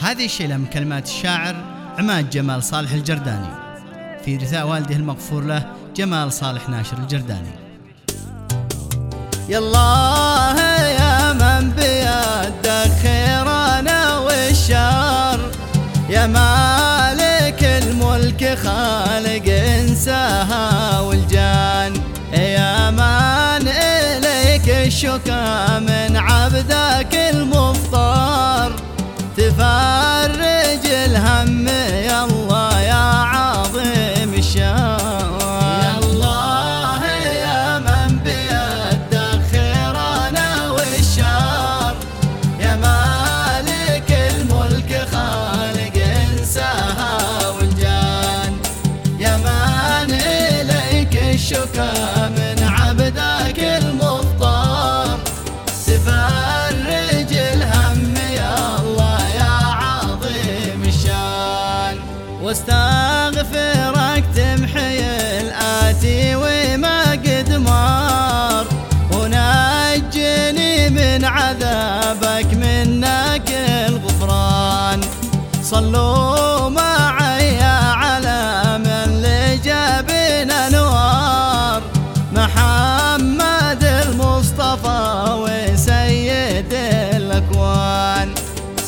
هذه الشيلة من كلمات الشاعر عماد جمال صالح الجرداني. في رثاء والده المغفور له جمال صالح ناشر الجرداني. يلا تفرج الهم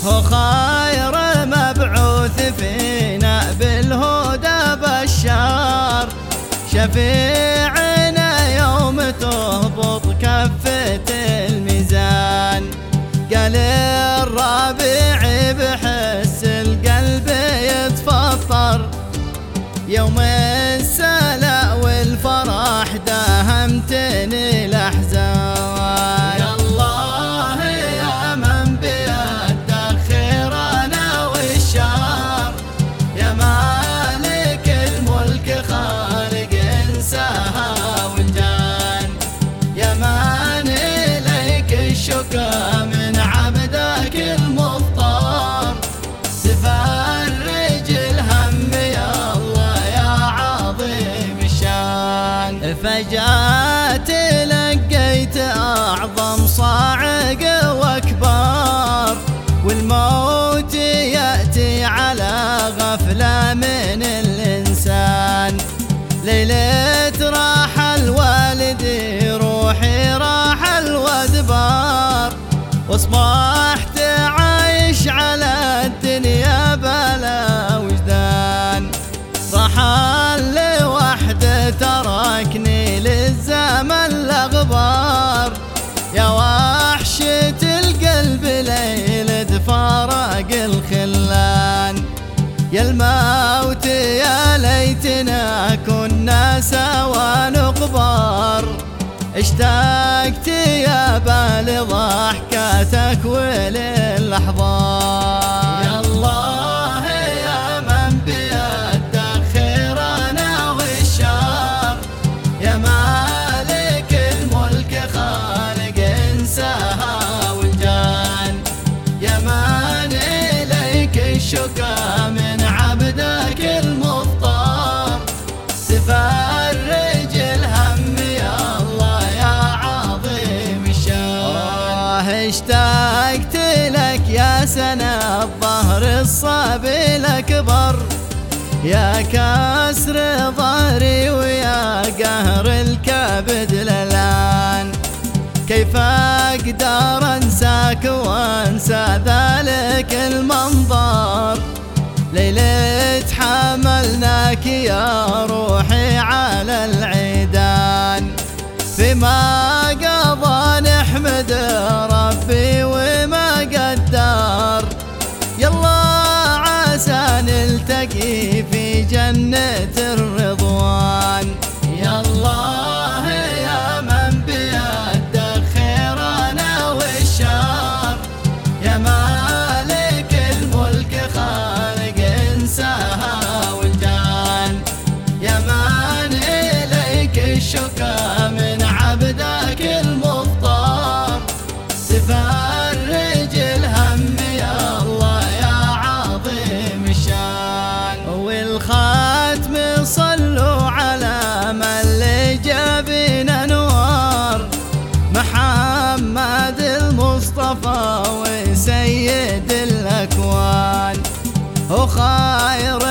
هو خير مبعوث فينا بالهدى بشار. شفيعنا يوم تهبط كفة الميزان. قال الربيع بحس القلب يتفطر. يومين allá الموت يا ليتنا كنا سوا نقبر. اشتقت يا لضحكاتك وللأحضان يا الله يا من بيدك خيرنا والشر يا من سنة الظهر الصابي الأكبر. يا كسر ظهري ويا قهر الكبد للآن. كيف أقدر أنساك وأنسى ذلك المنظر؟ ليلة حملناك يا روحي على العيدان. فيما جنة الرضا. אַ